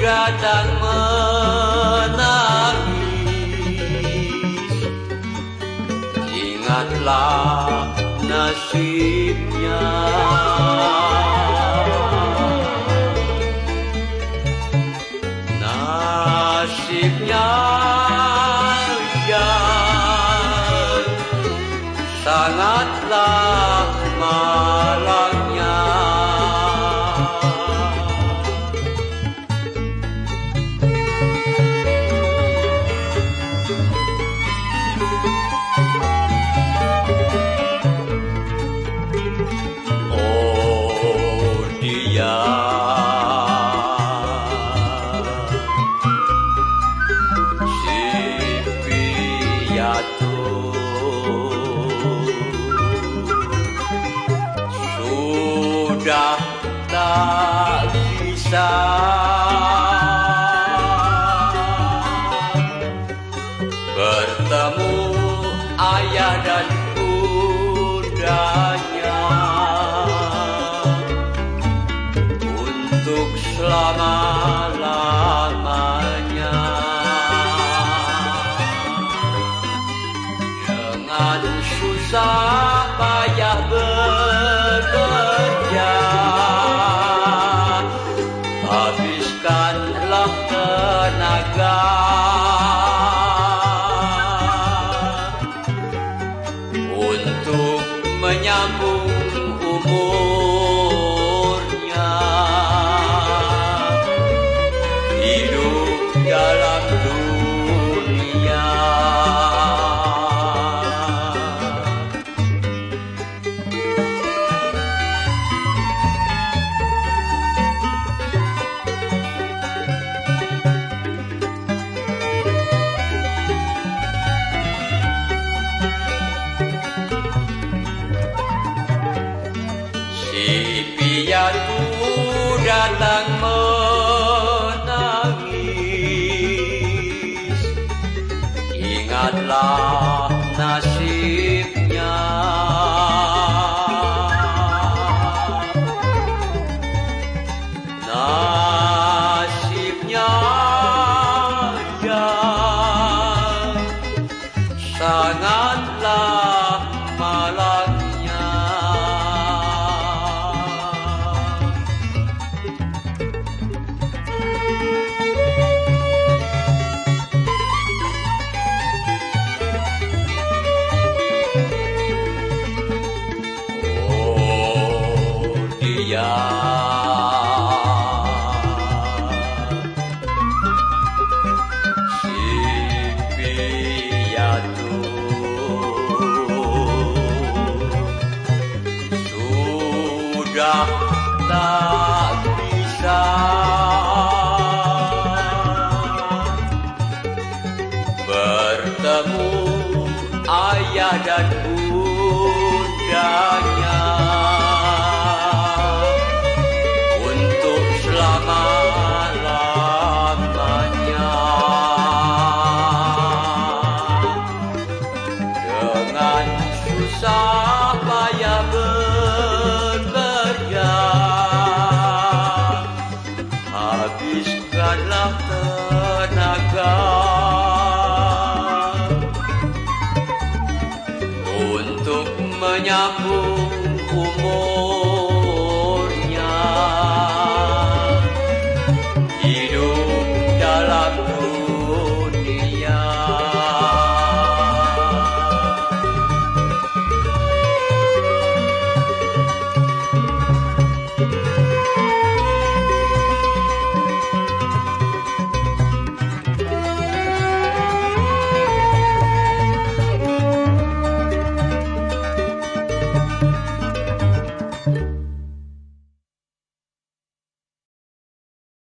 datang menangis. Ingatlah nasibnya. Nasibnya bisa. Bertemu ayah dan bundanya Untuk selama-lamanya. Dengan susah payah bekerja Untuk menyambung umurnya. Hidup dalam dunia datang menangis Sudah tak bisa. Bertemu ayah dan bundanya. Untuk selama-lamanya. Dengan susah Habiskanlah tenaga. Untuk menyambung umur